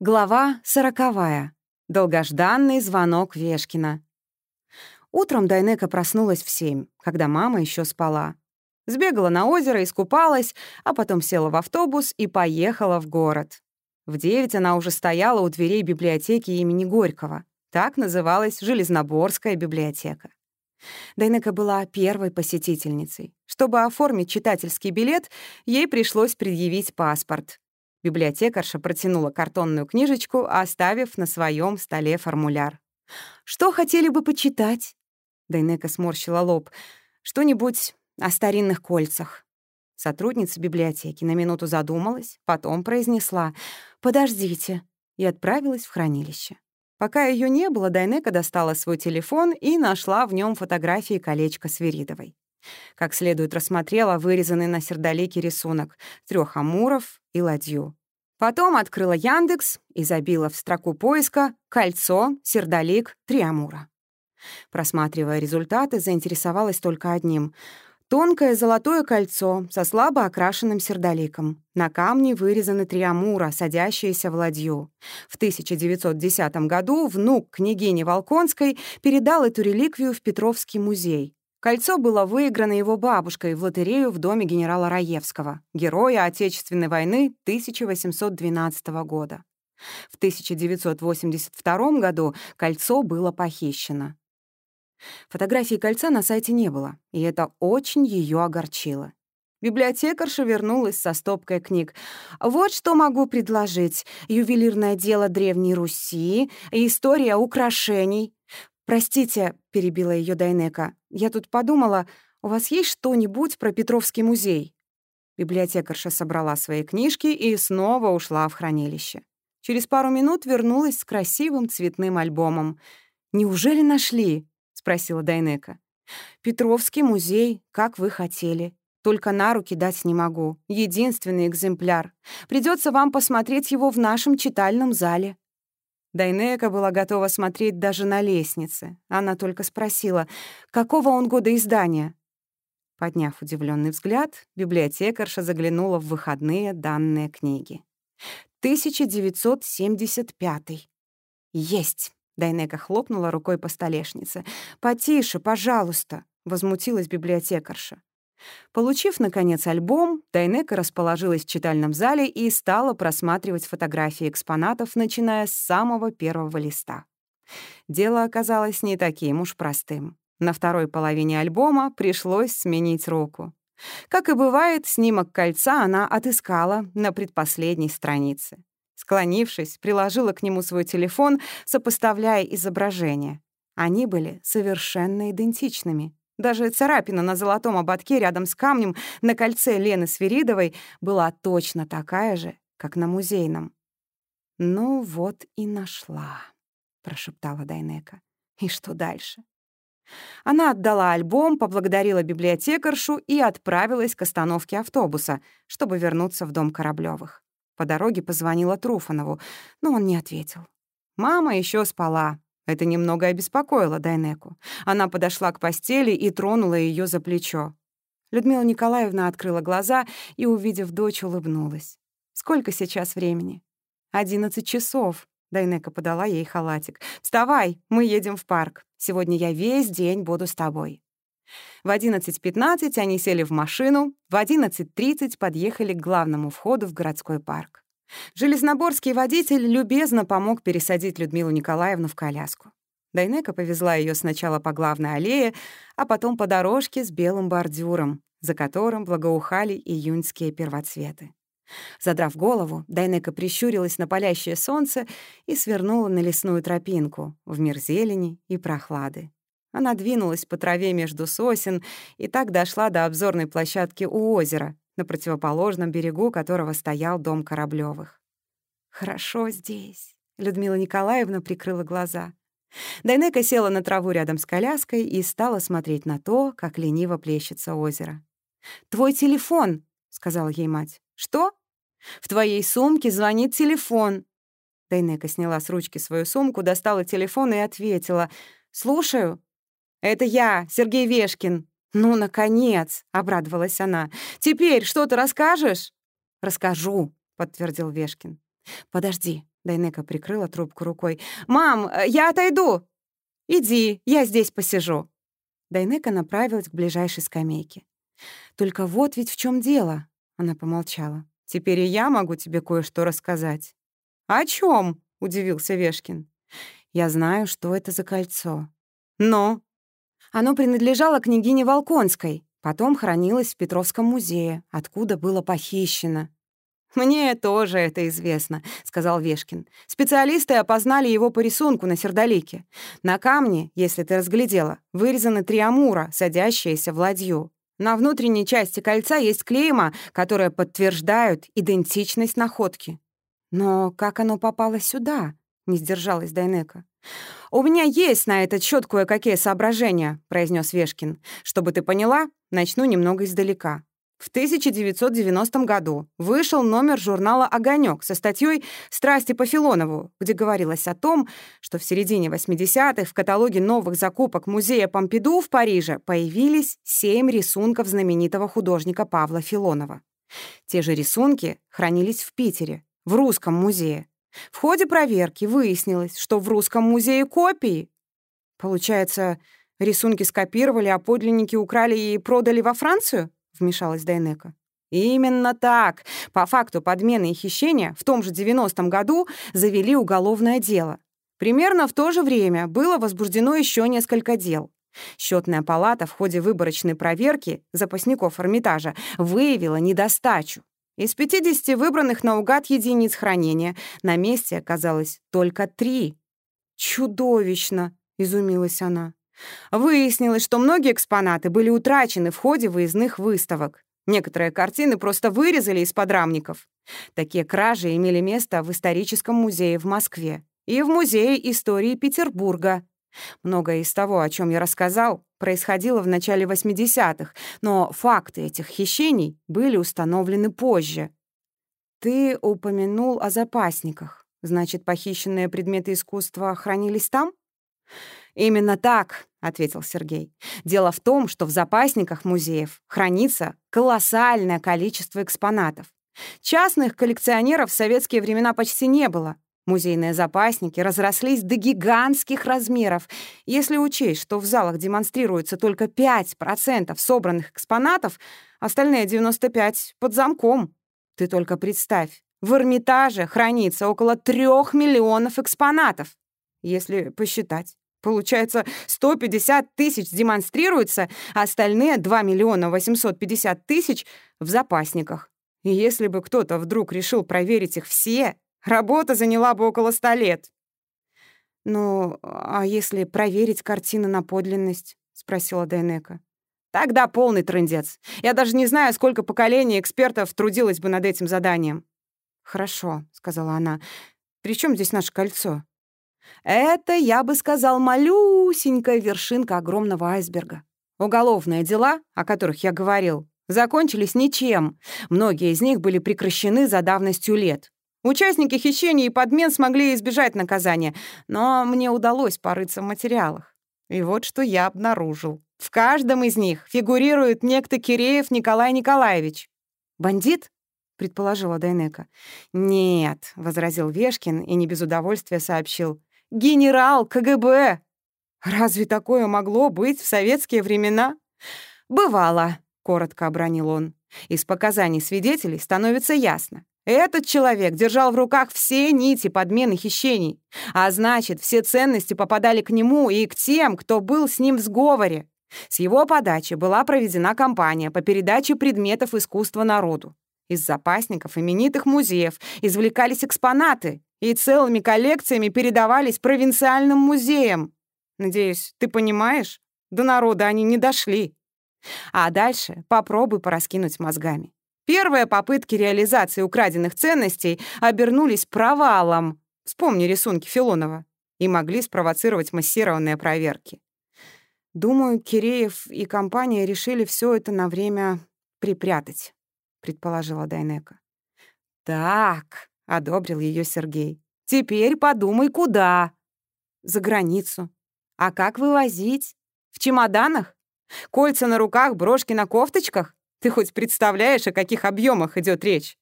Глава сороковая. Долгожданный звонок Вешкина. Утром Дайнека проснулась в семь, когда мама еще спала. Сбегала на озеро, искупалась, а потом села в автобус и поехала в город. В девять она уже стояла у дверей библиотеки имени Горького. Так называлась Железноборская библиотека. Дайнека была первой посетительницей. Чтобы оформить читательский билет, ей пришлось предъявить паспорт. Библиотекарша протянула картонную книжечку, оставив на своем столе формуляр. «Что хотели бы почитать?» Дайнека сморщила лоб. «Что-нибудь о старинных кольцах». Сотрудница библиотеки на минуту задумалась, потом произнесла «Подождите» и отправилась в хранилище. Пока ее не было, Дайнека достала свой телефон и нашла в нем фотографии колечка Свиридовой. Как следует рассмотрела вырезанный на сердолике рисунок трех амуров и ладью. Потом открыла Яндекс и забила в строку поиска «Кольцо, сердолик, три амура». Просматривая результаты, заинтересовалась только одним — Тонкое золотое кольцо со слабо окрашенным сердоликом. На камне вырезаны три амура, садящиеся в ладью. В 1910 году внук княгини Волконской передал эту реликвию в Петровский музей. Кольцо было выиграно его бабушкой в лотерею в доме генерала Раевского, героя Отечественной войны 1812 года. В 1982 году кольцо было похищено. Фотографии кольца на сайте не было, и это очень ее огорчило. Библиотекарша вернулась со стопкой книг. «Вот что могу предложить. Ювелирное дело Древней Руси, история украшений. «Простите», — перебила ее Дайнека, — «я тут подумала, у вас есть что-нибудь про Петровский музей?» Библиотекарша собрала свои книжки и снова ушла в хранилище. Через пару минут вернулась с красивым цветным альбомом. «Неужели нашли?» — спросила Дайнека. «Петровский музей, как вы хотели. Только на руки дать не могу. Единственный экземпляр. Придется вам посмотреть его в нашем читальном зале». Дайнека была готова смотреть даже на лестнице. Она только спросила, какого он года издания. Подняв удивленный взгляд, библиотекарша заглянула в выходные данные книги. 1975. Есть. Дайнека хлопнула рукой по столешнице. «Потише, пожалуйста», — возмутилась библиотекарша. Получив, наконец, альбом, Дайнека расположилась в читальном зале и стала просматривать фотографии экспонатов, начиная с самого первого листа. Дело оказалось не таким уж простым. На второй половине альбома пришлось сменить руку. Как и бывает, снимок кольца она отыскала на предпоследней странице. Склонившись, приложила к нему свой телефон, сопоставляя изображения. Они были совершенно идентичными. Даже царапина на золотом ободке рядом с камнем на кольце Лены Свиридовой была точно такая же, как на музейном. «Ну вот и нашла», — прошептала Дайнека. «И что дальше?» Она отдала альбом, поблагодарила библиотекаршу и отправилась к остановке автобуса, чтобы вернуться в дом Кораблёвых. По дороге позвонила Труфанову, но он не ответил. Мама еще спала, это немного обеспокоило Дайнеку. Она подошла к постели и тронула ее за плечо. Людмила Николаевна открыла глаза и, увидев дочь, улыбнулась. «Сколько сейчас времени?» «Одиннадцать часов», — Дайнека подала ей халатик. «Вставай, мы едем в парк. Сегодня я весь день буду с тобой». В 11.15 они сели в машину, в 11.30 подъехали к главному входу в городской парк. Железноборский водитель любезно помог пересадить Людмилу Николаевну в коляску. Дайнека повезла ее сначала по главной аллее, а потом по дорожке с белым бордюром, за которым благоухали июньские первоцветы. Задрав голову, Дайнека прищурилась на палящее солнце и свернула на лесную тропинку в мир зелени и прохлады. Она двинулась по траве между сосен и так дошла до обзорной площадки у озера, на противоположном берегу которого стоял дом Кораблёвых. «Хорошо здесь», — Людмила Николаевна прикрыла глаза. Дайнека села на траву рядом с коляской и стала смотреть на то, как лениво плещется озеро. «Твой телефон», — сказала ей мать. «Что?» «В твоей сумке звонит телефон». Дайнека сняла с ручки свою сумку, достала телефон и ответила. «Слушаю». «Это я, Сергей Вешкин». «Ну, наконец!» — обрадовалась она. «Теперь что-то расскажешь?» «Расскажу», — подтвердил Вешкин. «Подожди, Дайнека прикрыла трубку рукой. «Мам, я отойду!» «Иди, я здесь посижу». Дайнека направилась к ближайшей скамейке. «Только вот ведь в чем дело», — она помолчала. «Теперь и я могу тебе кое-что рассказать». «О чем? удивился Вешкин. «Я знаю, что это за кольцо». «Но?» «Оно принадлежало княгине Волконской, потом хранилось в Петровском музее, откуда было похищено». «Мне тоже это известно», — сказал Вешкин. «Специалисты опознали его по рисунку на сердолике. На камне, если ты разглядела, вырезаны три амура, садящиеся в ладью. На внутренней части кольца есть клейма, которые подтверждают идентичность находки». «Но как оно попало сюда?» — не сдержалась Дайнека. «У меня есть на этот счет кое-какие соображения», — произнес Вешкин. «Чтобы ты поняла, начну немного издалека. В 1990 году вышел номер журнала «Огонек» со статьей «Страсти по Филонову», где говорилось о том, что в середине 80-х в каталоге новых закупок музея Помпиду в Париже появились семь рисунков знаменитого художника Павла Филонова. Те же рисунки хранились в Питере, в Русском музее. В ходе проверки выяснилось, что в Русском музее копии. Получается, рисунки скопировали, а подлинники украли и продали во Францию? вмешалась Дайнека. Именно так. По факту подмены и хищения в том же 90-м году завели уголовное дело. Примерно в то же время было возбуждено еще несколько дел. Счетная палата в ходе выборочной проверки запасников Эрмитажа выявила недостачу. Из 50 выбранных наугад единиц хранения на месте оказалось только три. «Чудовищно!» — изумилась она. Выяснилось, что многие экспонаты были утрачены в ходе выездных выставок. Некоторые картины просто вырезали из подрамников. Такие кражи имели место в историческом музее в Москве и в Музее истории Петербурга. Многое из того, о чем я рассказал, происходило в начале 80-х, но факты этих хищений были установлены позже. Ты упомянул о запасниках. Значит, похищенные предметы искусства хранились там? «Именно так», — ответил Сергей. «Дело в том, что в запасниках музеев хранится колоссальное количество экспонатов. Частных коллекционеров в советские времена почти не было. Музейные запасники разрослись до гигантских размеров. Если учесть, что в залах демонстрируется только 5% собранных экспонатов, остальные 95% под замком. Ты только представь, в Эрмитаже хранится около трех миллионов экспонатов, если посчитать. Получается, 150 тысяч демонстрируется, а остальные 2 миллиона 850 тысяч в запасниках. И если бы кто-то вдруг решил проверить их все, работа заняла бы около 100 лет. «Ну, а если проверить картины на подлинность?» — спросила Дайнека. «Тогда полный трындец. Я даже не знаю, сколько поколений экспертов трудилось бы над этим заданием». «Хорошо», — сказала она. «При чем здесь наше кольцо?» Это, я бы сказал, малюсенькая вершинка огромного айсберга. Уголовные дела, о которых я говорил, закончились ничем. Многие из них были прекращены за давностью лет. Участники хищений и подмен смогли избежать наказания, но мне удалось порыться в материалах. И вот что я обнаружил. В каждом из них фигурирует некто Киреев Николай Николаевич. «Бандит?» — предположила Дайнека. «Нет», — возразил Вешкин и не без удовольствия сообщил. Генерал КГБ! Разве такое могло быть в советские времена? Бывало, коротко обронил он. Из показаний свидетелей становится ясно. Этот человек держал в руках все нити подмены хищений, а значит, все ценности попадали к нему и к тем, кто был с ним в сговоре. С его подачи была проведена кампания по передаче предметов искусства народу. Из запасников именитых музеев извлекались экспонаты, и целыми коллекциями передавались провинциальным музеям. Надеюсь, ты понимаешь? До народа они не дошли. А дальше попробуй пораскинуть мозгами. Первые попытки реализации украденных ценностей обернулись провалом. Вспомни рисунки Филонова. И могли спровоцировать массированные проверки. Думаю, Киреев и компания решили все это на время припрятать, предположила Дайнека. Так, — одобрил ее Сергей. «Теперь подумай, куда?» «За границу. А как вывозить? В чемоданах? Кольца на руках, брошки на кофточках? Ты хоть представляешь, о каких объемах идет речь?»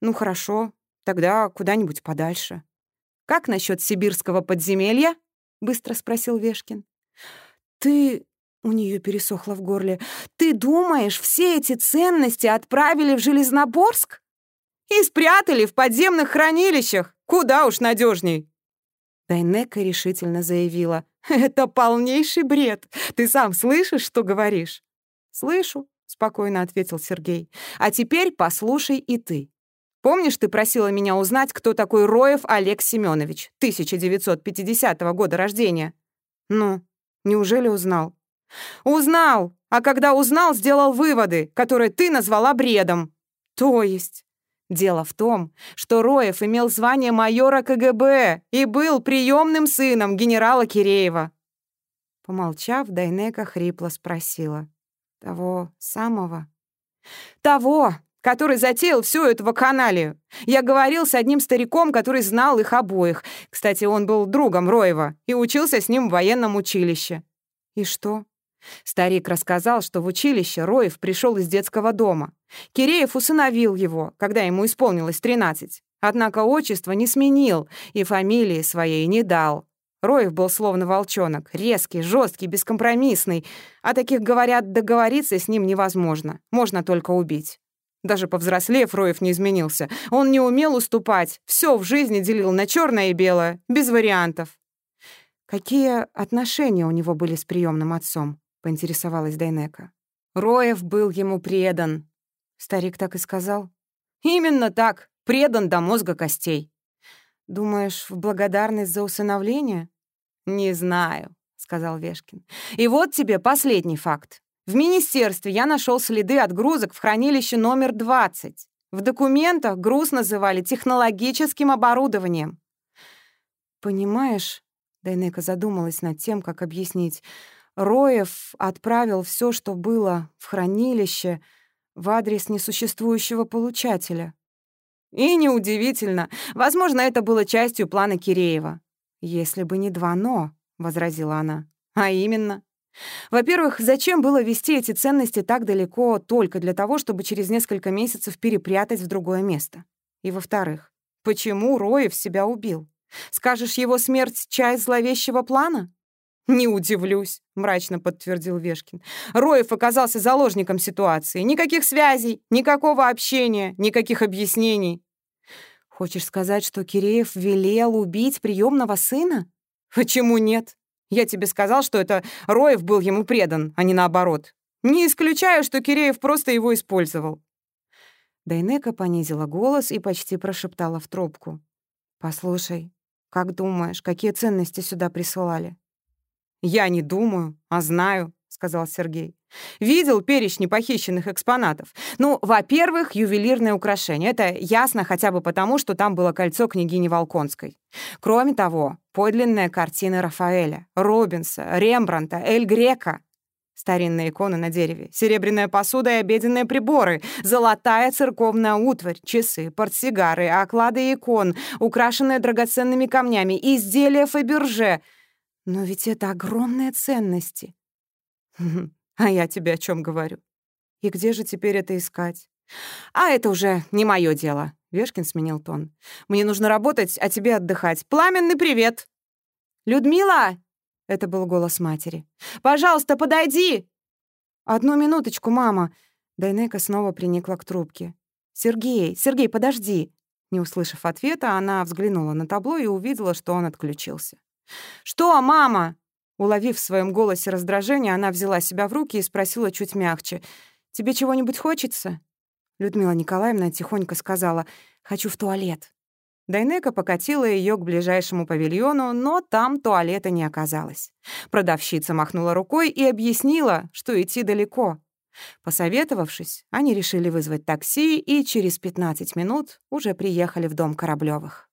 «Ну хорошо, тогда куда-нибудь подальше», Как насчет сибирского подземелья?» — быстро спросил Вешкин. «Ты...» — у нее пересохло в горле. «Ты думаешь, все эти ценности отправили в Железноборск?» «И спрятали в подземных хранилищах! Куда уж надежней!» Дайнека решительно заявила. «Это полнейший бред! Ты сам слышишь, что говоришь?» «Слышу», — спокойно ответил Сергей. «А теперь послушай и ты. Помнишь, ты просила меня узнать, кто такой Роев Олег Семенович, 1950 года рождения? Ну, неужели узнал? Узнал! А когда узнал, сделал выводы, которые ты назвала бредом. То есть... Дело в том, что Роев имел звание майора КГБ и был приемным сыном генерала Киреева. Помолчав, Дайнека хрипло спросила. «Того самого?» «Того, который затеял всю эту вакханалию. Я говорил с одним стариком, который знал их обоих. Кстати, он был другом Роева и учился с ним в военном училище. И что? Старик рассказал, что в училище Роев пришел из детского дома. Киреев усыновил его, когда ему исполнилось 13. Однако отчество не сменил и фамилии своей не дал. Роев был словно волчонок, резкий, жесткий, бескомпромиссный. А таких, говорят, договориться с ним невозможно. Можно только убить. Даже повзрослев, Роев не изменился. Он не умел уступать. Все в жизни делил на черное и белое, без вариантов. «Какие отношения у него были с приемным отцом?» — поинтересовалась Дайнека. «Роев был ему предан». Старик так и сказал. «Именно так. Предан до мозга костей». «Думаешь, в благодарность за усыновление?» «Не знаю», — сказал Вешкин. «И вот тебе последний факт. В министерстве я нашел следы отгрузок в хранилище номер 20. В документах груз называли технологическим оборудованием. «Понимаешь...» — Дайнека задумалась над тем, как объяснить. «Роев отправил все, что было в хранилище, в адрес несуществующего получателя». «И неудивительно. Возможно, это было частью плана Киреева». «Если бы не два «но», — возразила она. «А именно, во-первых, зачем было вести эти ценности так далеко только для того, чтобы через несколько месяцев перепрятать в другое место? И во-вторых, почему Роев себя убил? Скажешь, его смерть — часть зловещего плана? «Не удивлюсь», — мрачно подтвердил Вешкин. «Роев оказался заложником ситуации. Никаких связей, никакого общения, никаких объяснений». «Хочешь сказать, что Киреев велел убить приемного сына?» «Почему нет? Я тебе сказал, что это Роев был ему предан, а не наоборот. Не исключаю, что Киреев просто его использовал». Дайнека понизила голос и почти прошептала в трубку. «Послушай, как думаешь, какие ценности сюда присылали?» «Я не думаю, а знаю», — сказал Сергей. «Видел перечни похищенных экспонатов. Ну, во-первых, ювелирное украшение. Это ясно хотя бы потому, что там было кольцо княгини Волконской. Кроме того, подлинная картина Рафаэля, Робинса, Рембранта, Эль Грека. Старинные иконы на дереве, серебряная посуда и обеденные приборы, золотая церковная утварь, часы, портсигары, оклады икон, украшенные драгоценными камнями, изделия Фаберже. Но ведь это огромные ценности. А я тебе о чем говорю? И где же теперь это искать? А это уже не мое дело. Вешкин сменил тон. «Мне нужно работать, а тебе отдыхать. Пламенный привет!» «Людмила!» — это был голос матери. «Пожалуйста, подойди!» «Одну минуточку, мама!» Дайнека снова приникла к трубке. «Сергей, Сергей, подожди!» Не услышав ответа, она взглянула на табло и увидела, что он отключился. «Что, мама?» Уловив в своем голосе раздражение, она взяла себя в руки и спросила чуть мягче. «Тебе чего-нибудь хочется?» Людмила Николаевна тихонько сказала «Хочу в туалет». Дайнека покатила ее к ближайшему павильону, но там туалета не оказалось. Продавщица махнула рукой и объяснила, что идти далеко. Посоветовавшись, они решили вызвать такси и через 15 минут уже приехали в дом Кораблёвых.